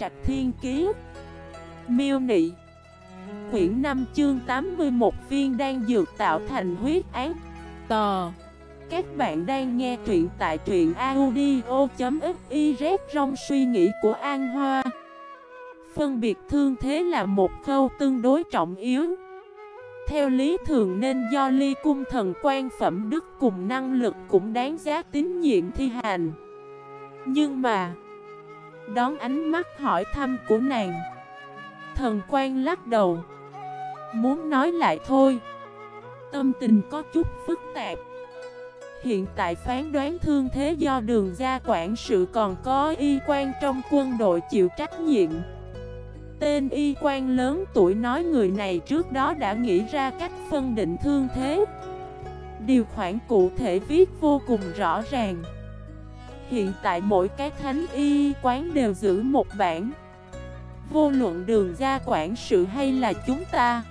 Trạch Thiên Kiế Miêu Nị. Quyển 5 chương 81 viên đang dược tạo thành huyết án Tò. Các bạn đang nghe truyện tại truyện audio.xyz trong suy nghĩ của An Hoa. Phân biệt thương thế là một khâu tương đối trọng yếu. Theo lý thường nên do ly cung thần quan phẩm đức cùng năng lực cũng đáng giá tín nhiệm thi hành. Nhưng mà Đón ánh mắt hỏi thăm của nàng. Thần quan lắc đầu. Muốn nói lại thôi. Tâm tình có chút phức tạp. Hiện tại phán đoán thương thế do đường gia quản sự còn có y quan trong quân đội chịu trách nhiệm. Tên y quan lớn tuổi nói người này trước đó đã nghĩ ra cách phân định thương thế. Điều khoản cụ thể viết vô cùng rõ ràng. Hiện tại mỗi cái thánh y quán đều giữ một bản Vô luận đường gia quản sự hay là chúng ta,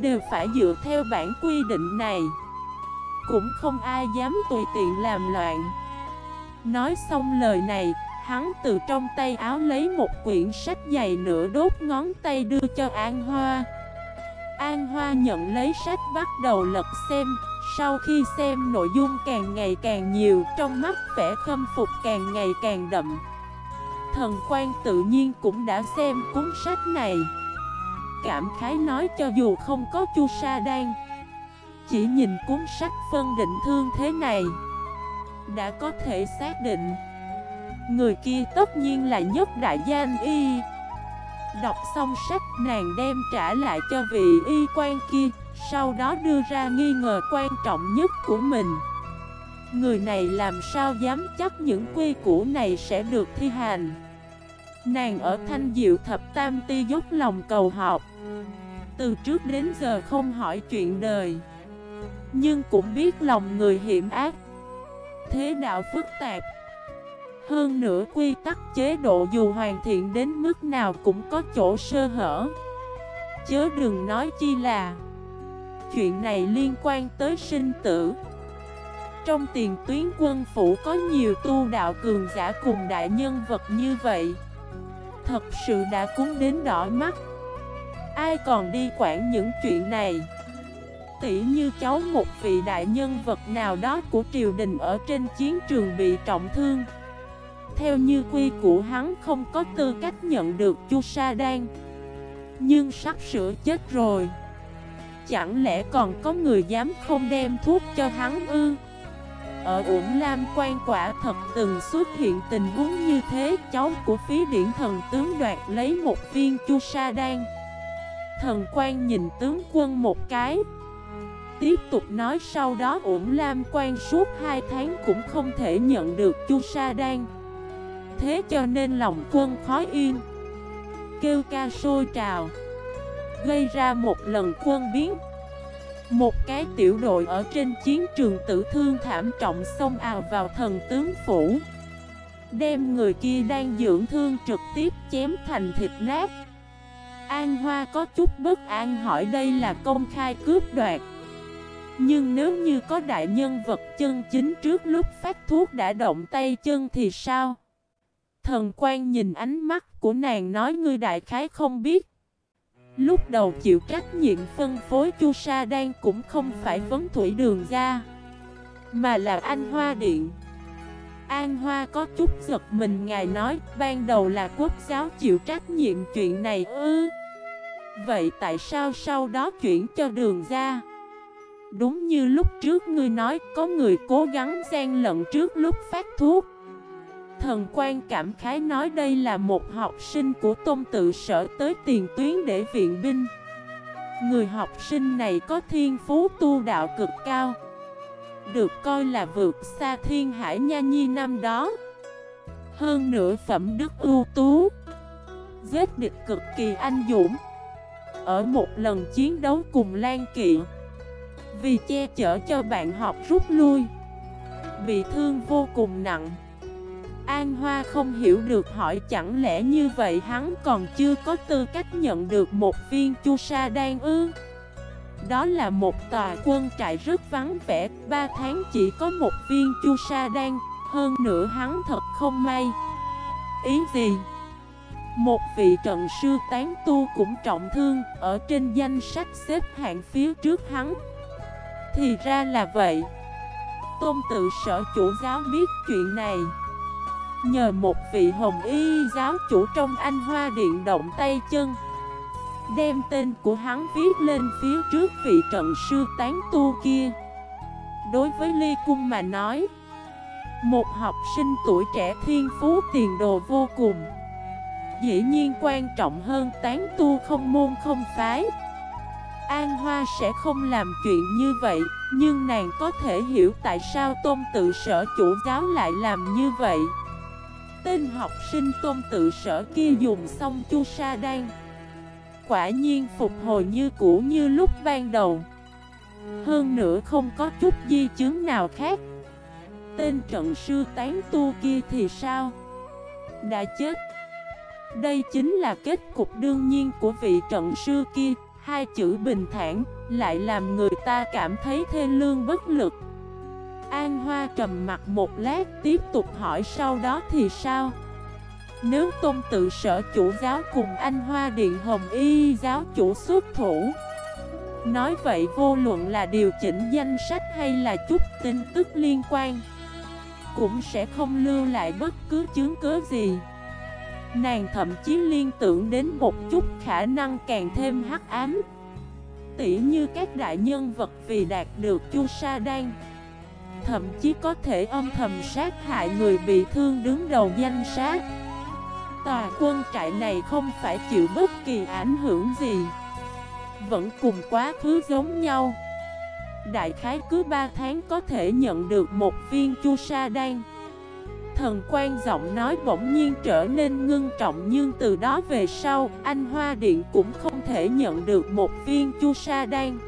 Đều phải dựa theo bản quy định này. Cũng không ai dám tùy tiện làm loạn. Nói xong lời này, Hắn từ trong tay áo lấy một quyển sách dày nửa đốt ngón tay đưa cho An Hoa. An Hoa nhận lấy sách bắt đầu lật xem. Sau khi xem nội dung càng ngày càng nhiều, Trong mắt vẻ khâm phục càng ngày càng đậm. Thần quan tự nhiên cũng đã xem cuốn sách này. Cảm khái nói cho dù không có chu sa đan, Chỉ nhìn cuốn sách phân định thương thế này, Đã có thể xác định Người kia tất nhiên là nhất đại danh y. Đọc xong sách, nàng đem trả lại cho vị y quan kia. Sau đó đưa ra nghi ngờ quan trọng nhất của mình. Người này làm sao dám chắc những quy củ này sẽ được thi hành? Nàng ở thanh diệu thập tam ti dốc lòng cầu học. Từ trước đến giờ không hỏi chuyện đời. Nhưng cũng biết lòng người hiểm ác. Thế đạo phức tạp. Hơn nữa quy tắc chế độ dù hoàn thiện đến mức nào cũng có chỗ sơ hở. Chớ đừng nói chi là Chuyện này liên quan tới sinh tử. Trong tiền tuyến quân phủ có nhiều tu đạo cường giả cùng đại nhân vật như vậy. Thật sự đã cúng đến đỏ mắt. Ai còn đi quản những chuyện này? Tỉ như cháu một vị đại nhân vật nào đó của triều đình ở trên chiến trường bị trọng thương. Theo như quy của hắn không có tư cách nhận được chu sa đan. Nhưng sắp sửa chết rồi. Chẳng lẽ còn có người dám không đem thuốc cho hắn ư? Ở Uổng Lam quan quả thật từng xuất hiện tình huống như thế, Cháu của phí điển thần tướng đoạt lấy một viên chu sa đan. Thần quan nhìn tướng quân một cái. Tiếp tục nói sau đó Uổng Lam quan suốt hai tháng cũng không thể nhận được chu sa đan. Thế cho nên lòng quân khó yên. Kêu ca sôi trào. Gây ra một lần quân biến. Một cái tiểu đội ở trên chiến trường tử thương thảm trọng xông ào vào thần tướng phủ. Đem người kia đang dưỡng thương trực tiếp chém thành thịt nát. An Hoa có chút bất an hỏi đây là công khai cướp đoạt. Nhưng nếu như có đại nhân vật chân chính trước lúc phát thuốc đã động tay chân thì sao? Thần quan nhìn ánh mắt của nàng nói ngươi đại khái không biết. Lúc đầu chịu trách nhiệm phân phối chu sa đan cũng không phải vấn thủy đường ra, Mà là anh Hoa Điện. An Hoa có chút giật mình, ngài nói, Ban đầu là quốc giáo chịu trách nhiệm chuyện này ư? Vậy tại sao sau đó chuyển cho đường ra? Đúng như lúc trước ngươi nói, Có người cố gắng gian lận trước lúc phát thuốc. Thần quan cảm khái nói đây là một học sinh của tôn tự sở tới tiền tuyến để viện binh. Người học sinh này có thiên phú tu đạo cực cao, Được coi là vượt xa thiên hải nha nhi năm đó. Hơn nữa phẩm đức ưu tú Giết địch cực kỳ anh dũng, Ở một lần chiến đấu cùng Lan Kỵ. Vì che chở cho bạn học rút lui, Bị thương vô cùng nặng. An Hoa không hiểu được hỏi chẳng lẽ như vậy hắn còn chưa có tư cách nhận được một viên chu sa đan ư? Đó là một tòa quân trại rất vắng vẻ, ba tháng chỉ có một viên chu sa đan, hơn nữa hắn thật không may. Ý gì? Một vị trận sư tán tu cũng trọng thương Ở trên danh sách xếp hạng phía trước hắn. Thì ra là vậy. Tôn tự sở chủ giáo biết chuyện này. Nhờ một vị hồng y giáo chủ trong anh hoa điện động tay chân, Đem tên của hắn viết lên phía trước vị trận sư tán tu kia. Đối với Ly Cung mà nói, Một học sinh tuổi trẻ thiên phú, tiền đồ vô cùng, Dĩ nhiên quan trọng hơn tán tu không môn không phái. An Hoa sẽ không làm chuyện như vậy, Nhưng nàng có thể hiểu tại sao tôn tự sở chủ giáo lại làm như vậy. Tên học sinh tôn tự sở kia dùng xong chu sa đan. Quả nhiên phục hồi như cũ như lúc ban đầu. Hơn nữa không có chút di chứng nào khác. Tên trận sư tán tu kia thì sao? Đã chết. Đây chính là kết cục đương nhiên của vị trận sư kia. Hai chữ bình thản lại làm người ta cảm thấy thê lương bất lực. An Hoa trầm mặt một lát, tiếp tục hỏi sau đó thì sao? Nếu tôn tự sở chủ giáo cùng anh Hoa Điện Hồng Y giáo chủ xuất thủ. Nói vậy vô luận là điều chỉnh danh sách hay là chút tin tức liên quan, Cũng sẽ không lưu lại bất cứ chứng cớ gì. Nàng thậm chí liên tưởng đến một chút khả năng càng thêm hắc ám. Tỉ như các đại nhân vật vì đạt được chu sa đan Thậm chí có thể âm thầm sát hại người bị thương đứng đầu danh sát Tòa quân trại này không phải chịu bất kỳ ảnh hưởng gì, Vẫn cùng quá khứ giống nhau. Đại khái cứ 3 tháng có thể nhận được một viên chu sa đan. Thần quan giọng nói bỗng nhiên trở nên ngưng trọng Nhưng từ đó về sau, Anh Hoa Điện cũng không thể nhận được một viên chu sa đan.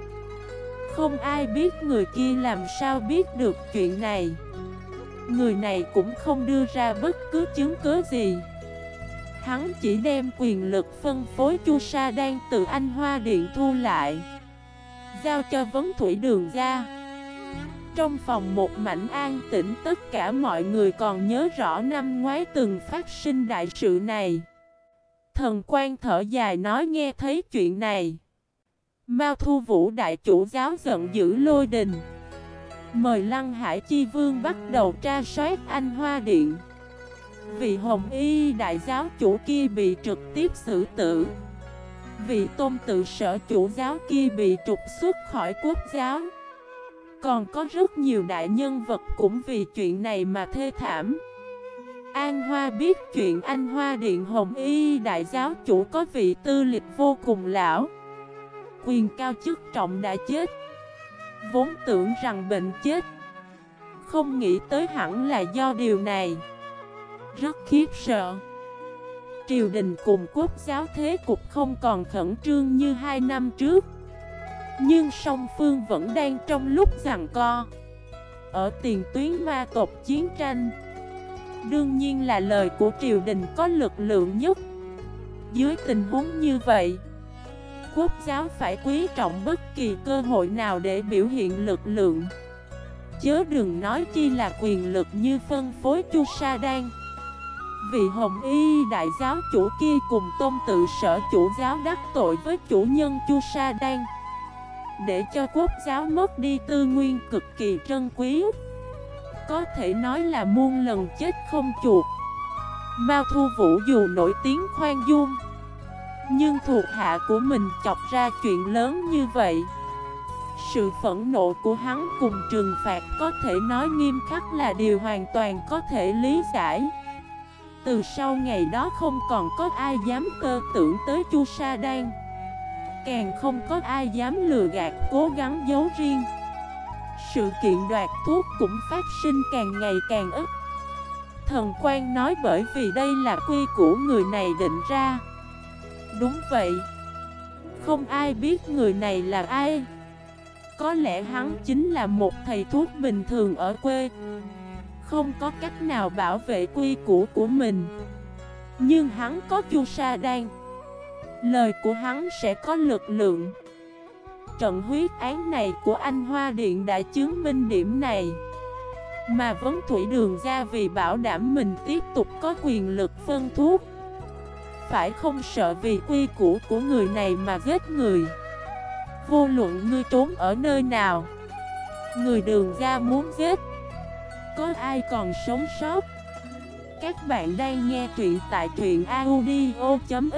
Không ai biết người kia làm sao biết được chuyện này. Người này cũng không đưa ra bất cứ chứng cứ gì. Hắn chỉ đem quyền lực phân phối chu sa đang từ anh Hoa Điện thu lại, Giao cho vấn thủy đường ra Trong phòng một mảnh an tĩnh, tất cả mọi người còn nhớ rõ năm ngoái từng phát sinh đại sự này. Thần quan thở dài nói nghe thấy chuyện này. Mao Thu Vũ đại chủ giáo giận dữ lôi đình. Mời Lăng Hải Chi Vương bắt đầu tra soát anh Hoa Điện. Vị hồng y đại giáo chủ kia bị trực tiếp xử tử. Vị tôn tự sở chủ giáo kia bị trục xuất khỏi quốc giáo. Còn có rất nhiều đại nhân vật cũng vì chuyện này mà thê thảm. An Hoa biết chuyện anh Hoa Điện Hồng Y đại giáo chủ có vị tư lịch vô cùng lão. Quyền cao chức trọng đã chết Vốn tưởng rằng bệnh chết Không nghĩ tới hẳn là do điều này rất khiếp sợ. Triều đình cùng quốc giáo thế cục không còn khẩn trương như hai năm trước. Nhưng song phương vẫn đang trong lúc giằng co. Ở tiền tuyến ma tộc chiến tranh, đương nhiên là lời của triều đình có lực lượng nhất. Dưới tình huống như vậy, quốc giáo phải quý trọng bất kỳ cơ hội nào để biểu hiện lực lượng. Chớ đừng nói chi là quyền lực như phân phối chu sa đan. Vị hồng y đại giáo chủ kia cùng tôn tự sở chủ giáo đắc tội với chủ nhân Chu Sa Đan. Để cho quốc giáo mất đi tư nguyên cực kỳ trân quý. Có thể nói là muôn lần chết không chuột Mao Thu Vũ dù nổi tiếng khoan dung nhưng thuộc hạ của mình chọc ra chuyện lớn như vậy. Sự phẫn nộ của hắn cùng trừng phạt có thể nói nghiêm khắc là điều hoàn toàn có thể lý giải. Từ sau ngày đó không còn có ai dám cơ tưởng tới Chu Sa Đan. Càng không có ai dám lừa gạt, cố gắng giấu riêng. Sự kiện đoạt thuốc cũng phát sinh càng ngày càng ít. Thần quan nói bởi vì đây là quy của người này định ra. Đúng vậy. Không ai biết người này là ai. Có lẽ hắn chính là một thầy thuốc bình thường ở quê. Không có cách nào bảo vệ quy củ của mình. Nhưng hắn có chu sa đan. Lời của hắn sẽ có lực lượng. Trận huyết án này của anh Hoa Điện đã chứng minh điểm này. Mà vấn thủy đường ra vì bảo đảm mình tiếp tục có quyền lực phân thuốc phải không sợ vì quy củ của người này mà giết người? Vô luận ngươi trốn ở nơi nào, Người đường ra muốn giết, Có ai còn sống sót? Các bạn đang nghe truyện tại truyện audio.fif